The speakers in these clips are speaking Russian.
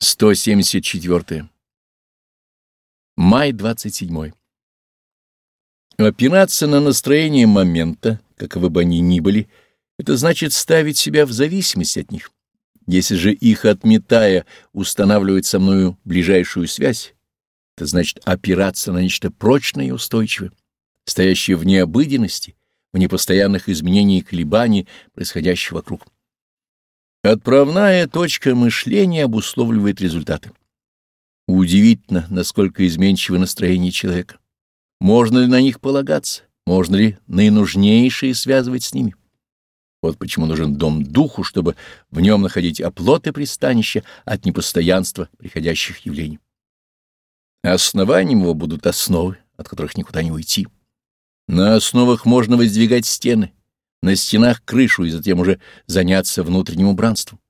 174. Май 27. Опираться на настроение момента, каковы бы они ни были, это значит ставить себя в зависимость от них. Если же их отметая, устанавливать со мною ближайшую связь, это значит опираться на нечто прочное и устойчивое, стоящее в необыденности, в непостоянных изменениях и колебаний, происходящих вокруг. Отправная точка мышления обусловливает результаты. Удивительно, насколько изменчивы настроение человека. Можно ли на них полагаться? Можно ли наинужнейшие связывать с ними? Вот почему нужен дом духу, чтобы в нем находить оплот и пристанище от непостоянства приходящих явлений. Основанием его будут основы, от которых никуда не уйти. На основах можно воздвигать стены, на стенах крышу и затем уже заняться внутренним убранством.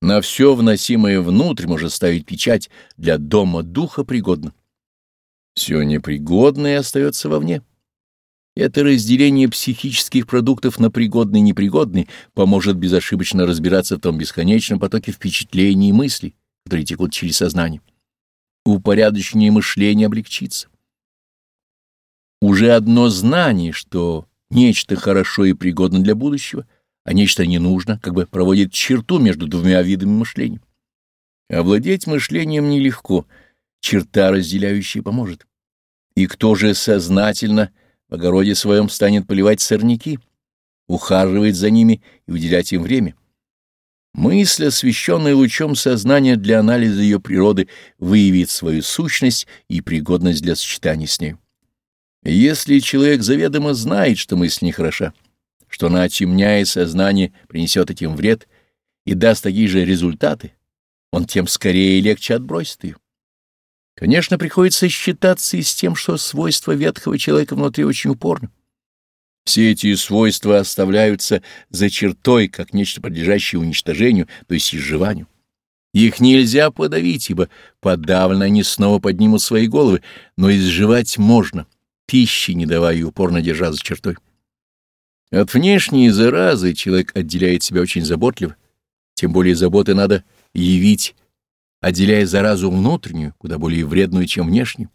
На все вносимое внутрь можно ставить печать для дома духа пригодно. Все непригодное остается вовне. Это разделение психических продуктов на пригодный и непригодный поможет безошибочно разбираться в том бесконечном потоке впечатлений и мыслей, которые текут через сознание. Упорядочение мышления облегчится. Уже одно знание, что Нечто хорошо и пригодно для будущего, а нечто не нужно, как бы проводит черту между двумя видами мышления. Овладеть мышлением нелегко, черта разделяющая поможет. И кто же сознательно в огороде своем станет поливать сорняки, ухаживать за ними и уделять им время? Мысль, освещенная лучом сознания для анализа ее природы, выявит свою сущность и пригодность для сочетания с ней. Если человек заведомо знает, что мысль нехороша, что она, отемняя сознание, принесет этим вред и даст такие же результаты, он тем скорее и легче отбросит ее. Конечно, приходится считаться и с тем, что свойства ветхого человека внутри очень упорны. Все эти свойства оставляются за чертой, как нечто подлежащее уничтожению, то есть изживанию. Их нельзя подавить, ибо подавленно они снова поднимут свои головы, но изживать можно — пищи не давая и упорно держа за чертой. От внешней заразы человек отделяет себя очень заботливо, тем более заботы надо явить, отделяя заразу внутреннюю, куда более вредную, чем внешнюю.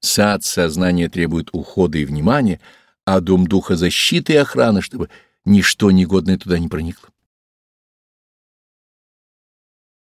Сад сознания требует ухода и внимания, а дом духа защиты и охраны, чтобы ничто негодное туда не проникло.